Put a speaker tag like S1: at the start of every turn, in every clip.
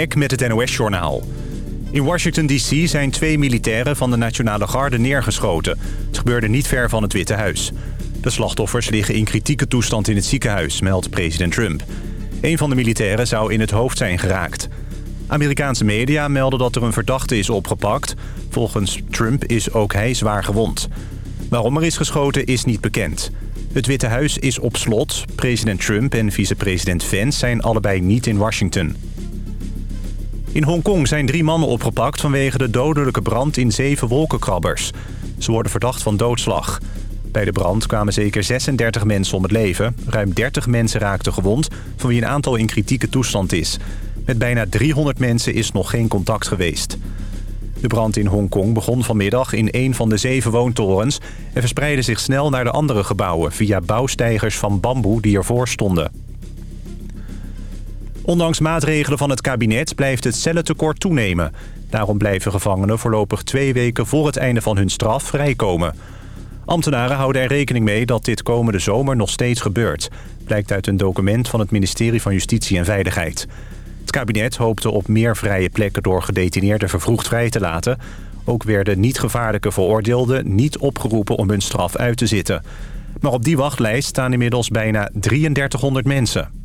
S1: Eck met het NOS-journaal. In Washington D.C. zijn twee militairen van de Nationale Garde neergeschoten. Het gebeurde niet ver van het Witte Huis. De slachtoffers liggen in kritieke toestand in het ziekenhuis, meldt president Trump. Een van de militairen zou in het hoofd zijn geraakt. Amerikaanse media melden dat er een verdachte is opgepakt. Volgens Trump is ook hij zwaar gewond. Waarom er is geschoten is niet bekend. Het Witte Huis is op slot. President Trump en vicepresident Vance zijn allebei niet in Washington. In Hongkong zijn drie mannen opgepakt vanwege de dodelijke brand in zeven wolkenkrabbers. Ze worden verdacht van doodslag. Bij de brand kwamen zeker 36 mensen om het leven. Ruim 30 mensen raakten gewond, van wie een aantal in kritieke toestand is. Met bijna 300 mensen is nog geen contact geweest. De brand in Hongkong begon vanmiddag in een van de zeven woontorens... en verspreidde zich snel naar de andere gebouwen... via bouwsteigers van bamboe die ervoor stonden. Ondanks maatregelen van het kabinet blijft het cellentekort toenemen. Daarom blijven gevangenen voorlopig twee weken voor het einde van hun straf vrijkomen. Ambtenaren houden er rekening mee dat dit komende zomer nog steeds gebeurt. Blijkt uit een document van het ministerie van Justitie en Veiligheid. Het kabinet hoopte op meer vrije plekken door gedetineerden vervroegd vrij te laten. Ook werden niet-gevaarlijke veroordeelden niet opgeroepen om hun straf uit te zitten. Maar op die wachtlijst staan inmiddels bijna 3300 mensen.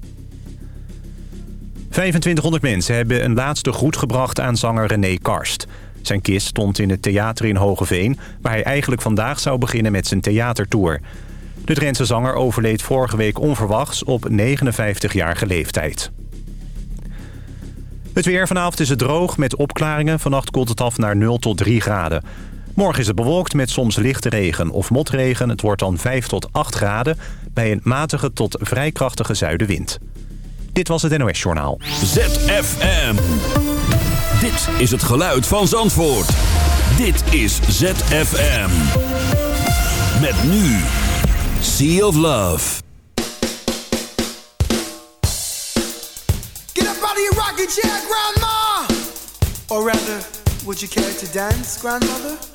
S1: 2500 mensen hebben een laatste groet gebracht aan zanger René Karst. Zijn kist stond in het theater in Hogeveen... waar hij eigenlijk vandaag zou beginnen met zijn theatertour. De Drentse zanger overleed vorige week onverwachts op 59-jarige leeftijd. Het weer vanavond is het droog met opklaringen. Vannacht koelt het af naar 0 tot 3 graden. Morgen is het bewolkt met soms lichte regen of motregen. Het wordt dan 5 tot 8 graden bij een matige tot vrij krachtige zuidenwind. Dit was het NOS Journaal.
S2: ZFM. Dit is het geluid van Zandvoort. Dit is ZFM. Met nu. Sea of Love.
S3: Get up out of your rocking chair, Grandma! Or rather, would you care to dance, Grandmother?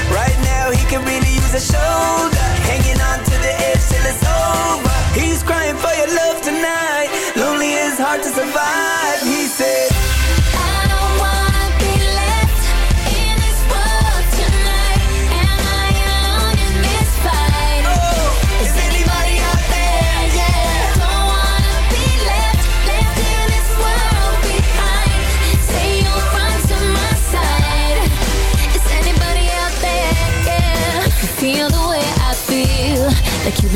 S4: Right now, he can really use a shoulder. Hanging on to the edge till it's over. He's crying for your love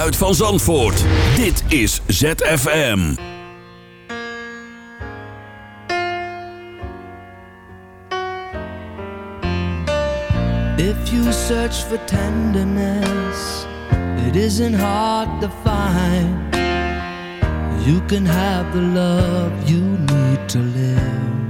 S2: Geluid van Zandvoort. Dit is ZFM.
S5: If you search for tenderness, it isn't hard to find. You can have the love you need to live.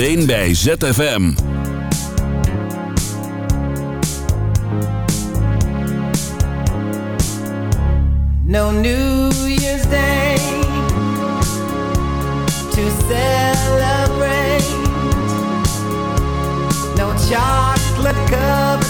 S6: Alleen bij ZFM.
S7: No New Year's Day to celebrate. No chocolate covered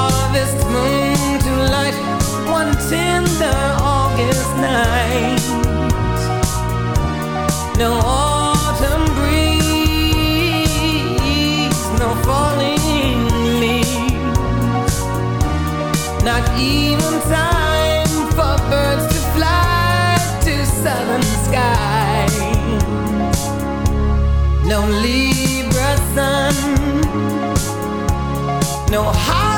S7: harvest moon to light one tender August night. No autumn breeze, no falling leaves, not even time for birds to fly to southern skies. No Libra sun, no Halloween,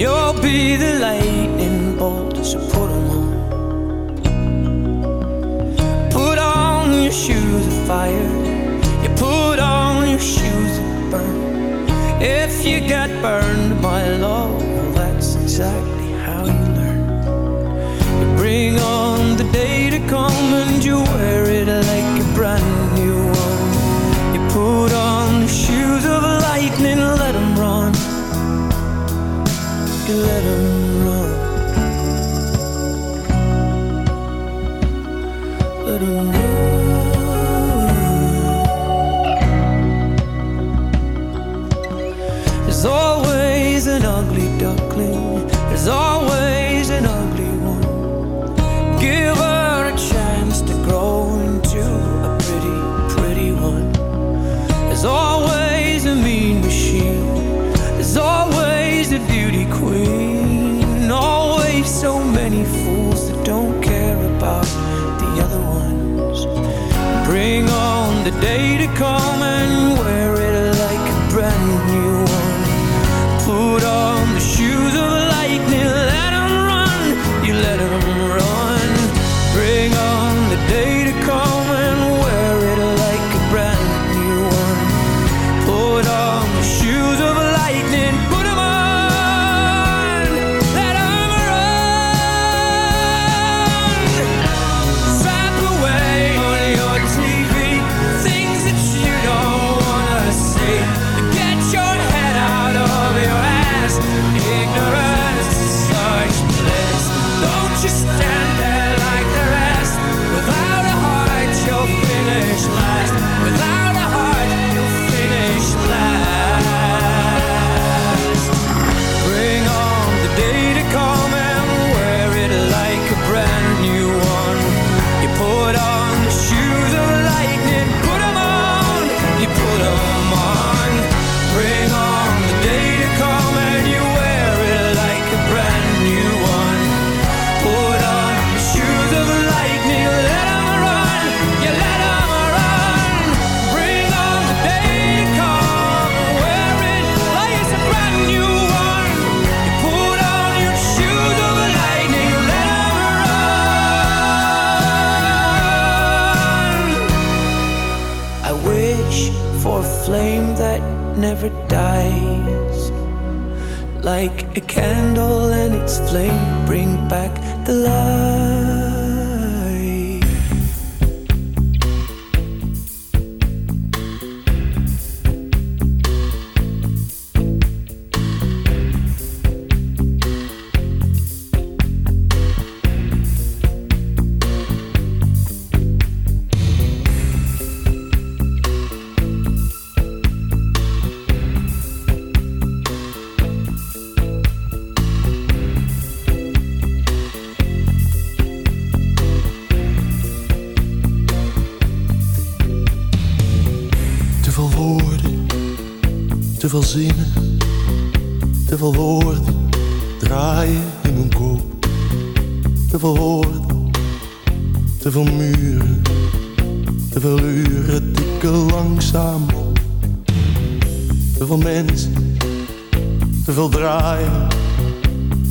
S8: You'll be the lightning bolt, so put them on. Put on your shoes of fire. You put on your shoes of burn. If you get burned, my love.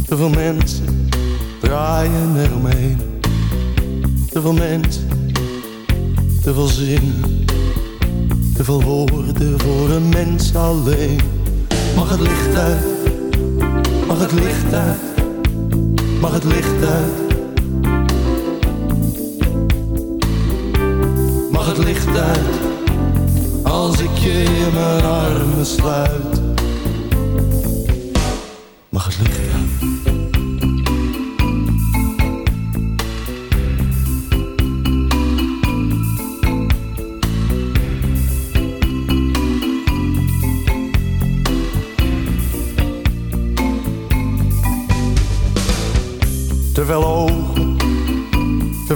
S9: Te veel mensen draaien eromheen. Te veel mensen, te veel zinnen. Te veel woorden voor een mens alleen. Mag het licht uit, mag het licht uit, mag het licht uit. Mag het licht uit, als ik je in mijn armen sluit. Mag het licht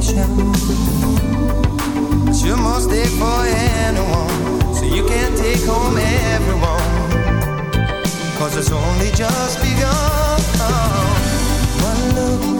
S9: attention. It's your most day for anyone, so you can take home everyone.
S10: Cause it's only just begun. One look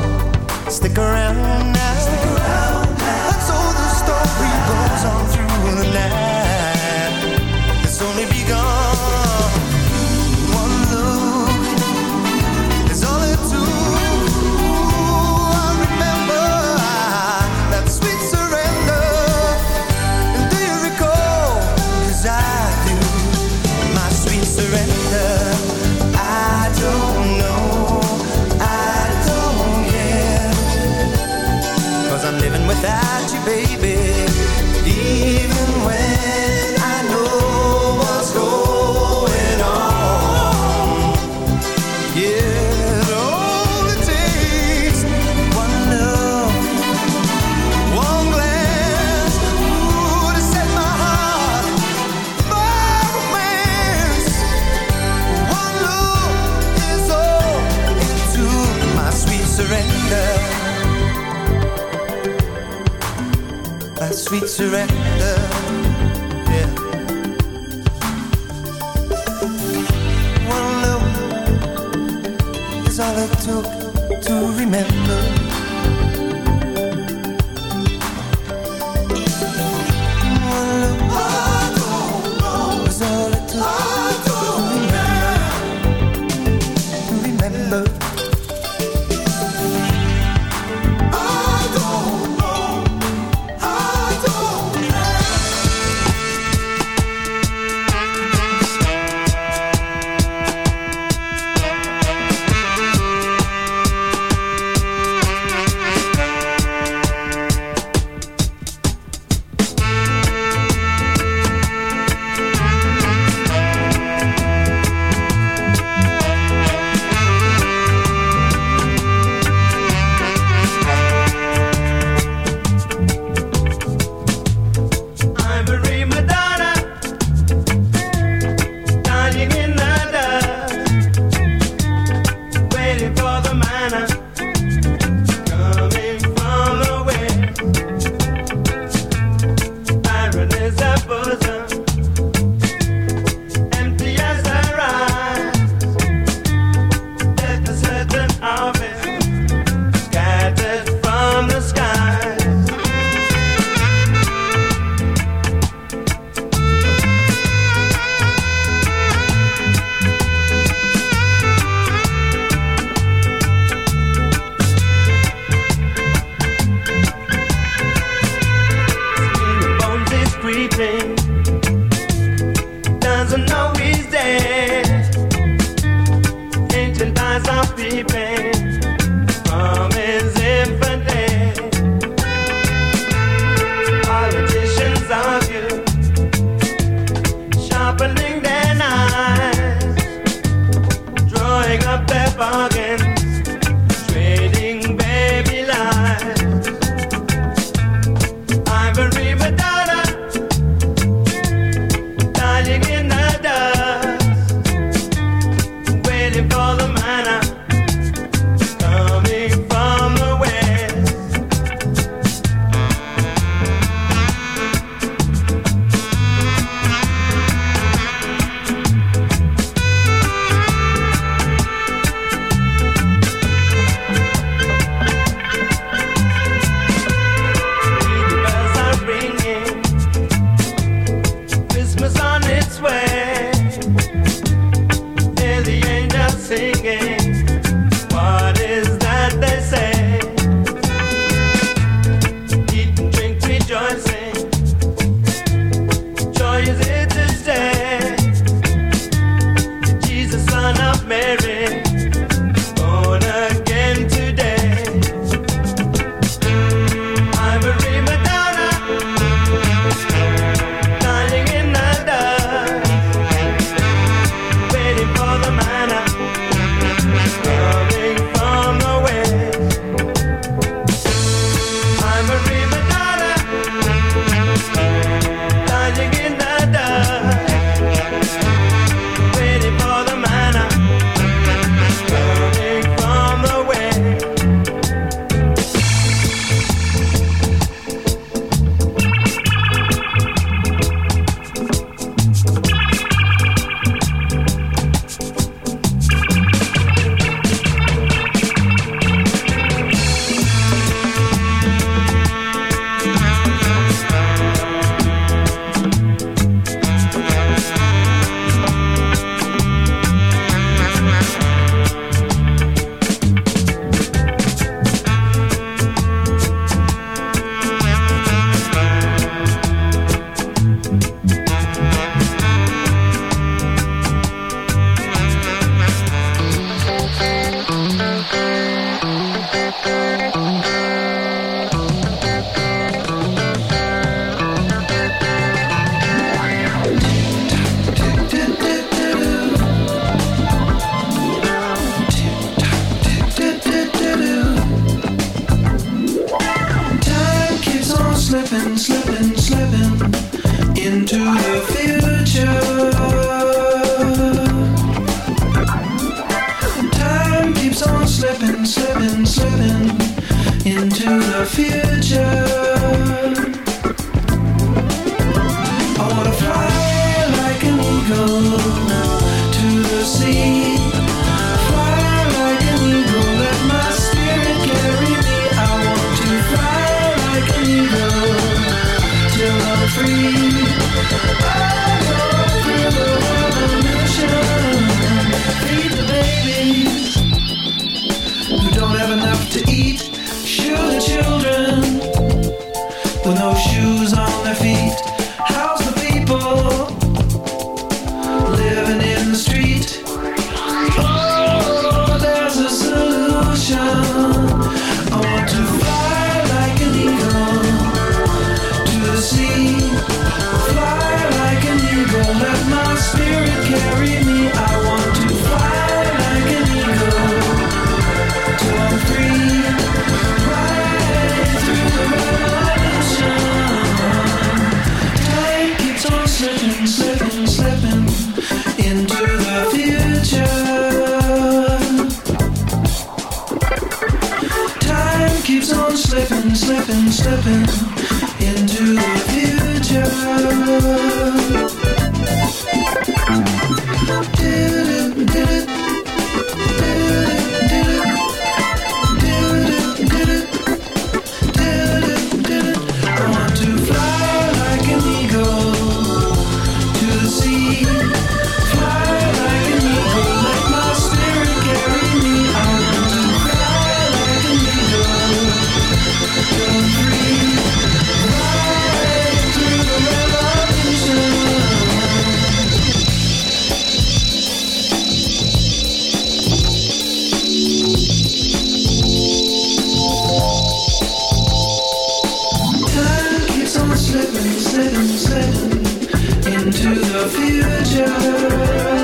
S11: into the future.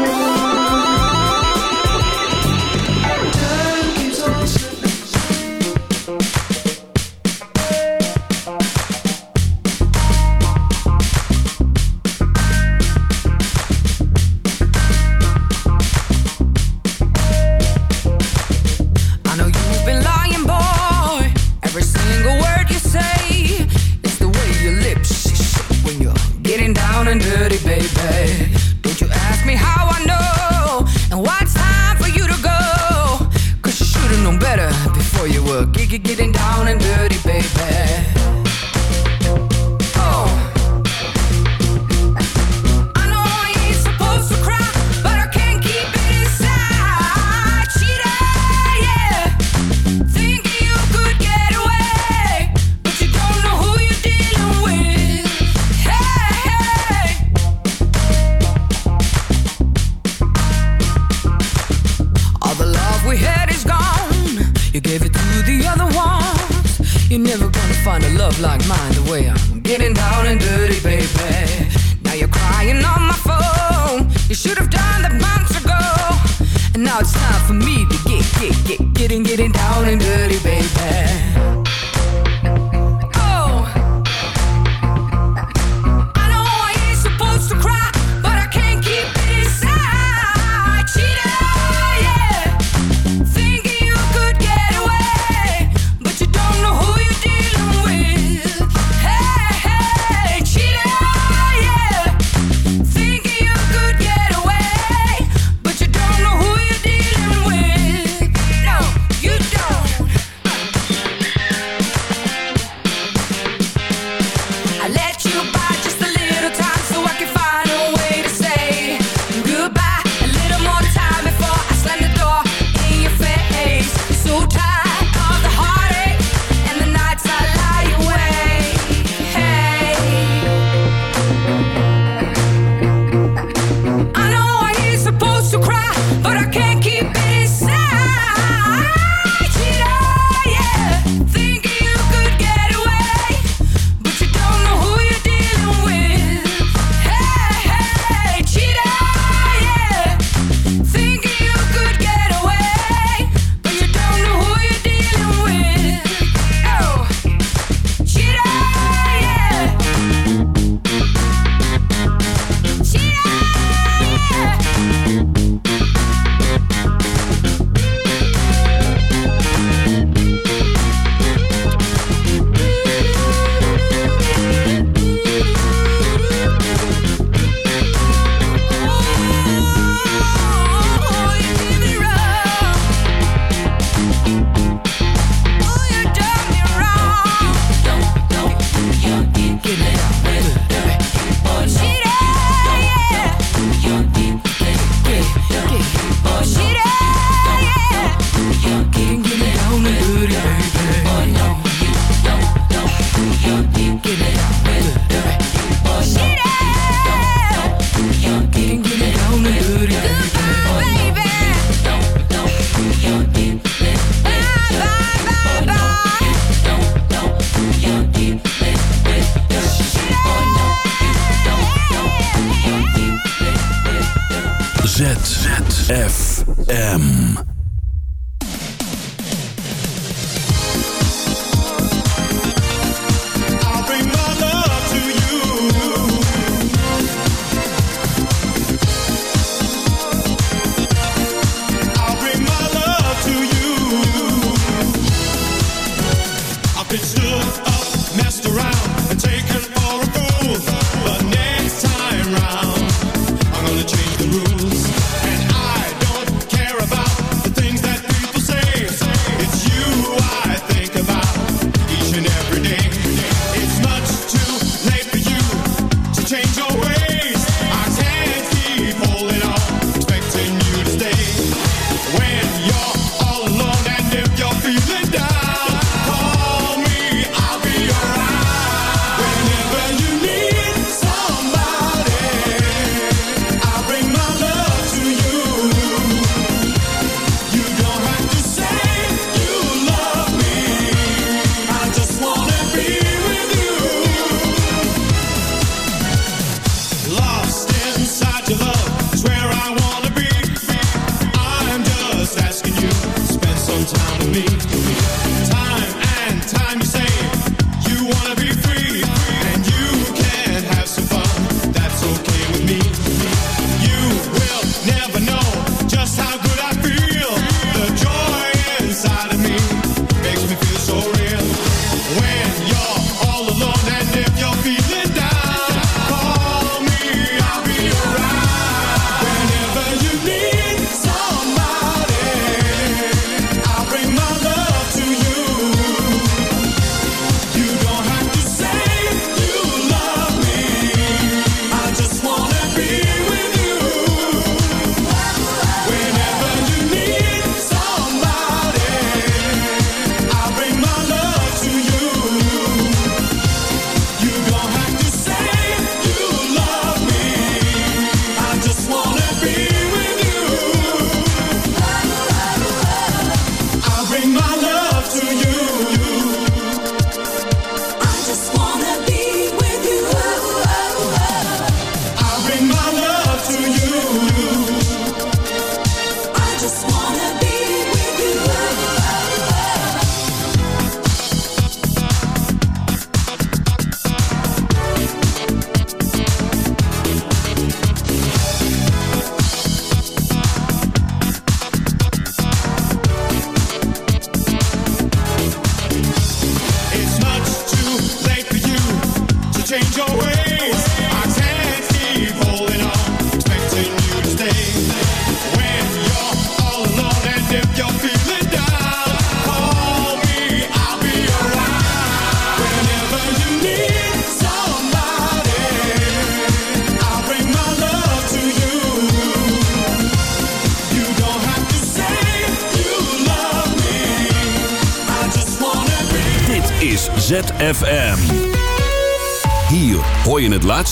S6: FM.